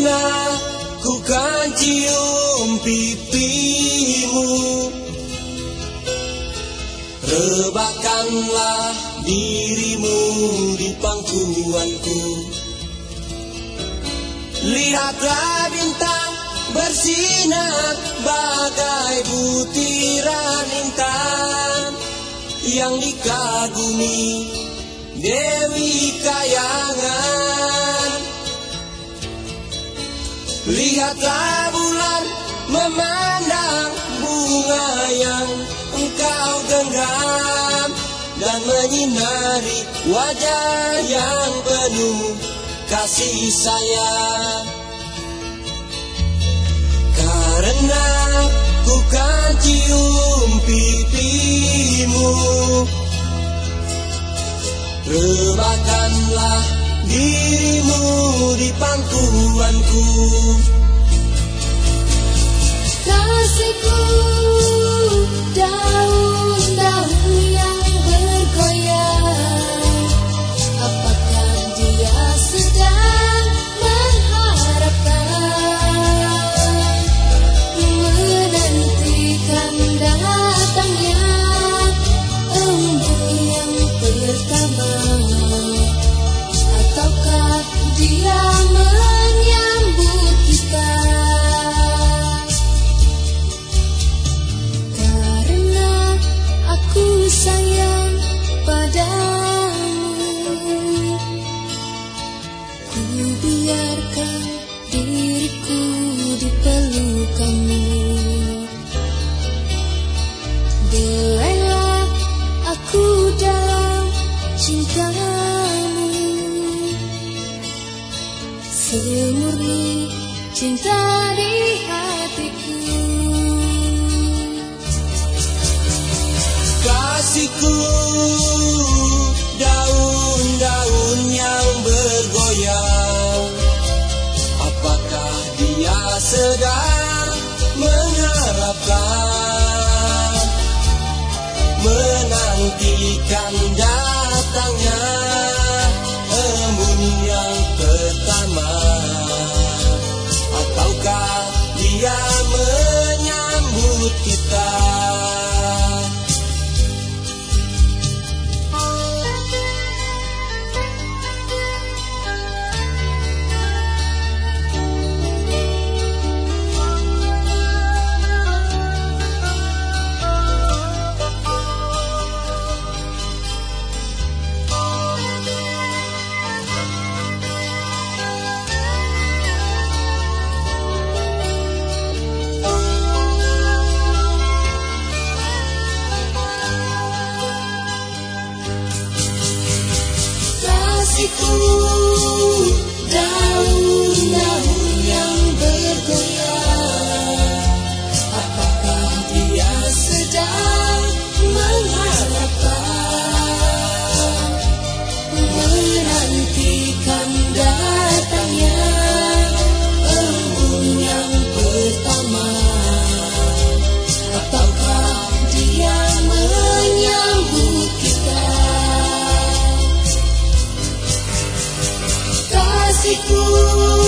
Karena ku kan cium pipimu. Rebahkanlah dirimu di pangkuanku. Lihatlah bintang bersinar bagai butiran intan Yang dikagumi Dewi Kayangan Lihatlah bulan memandang bunga yang engkau genggam Dan menyinari wajah yang penuh kasih sayang. Karena ku kan cium pipimu Rebahkanlah dirimu di pangkuanku. Kasihku daun-daun yang bergoyang. Apakah dia sedang mengharapkan Menantikan datangnya embun yang pertama Belailah aku dalam cintamu. Semurni cinta di hatiku. Kasihku daun-daun yang bergoyang. Apakah dia sedang Menantikan datangnya embun yang pertama. Ataukah dia menyambut kita kasihku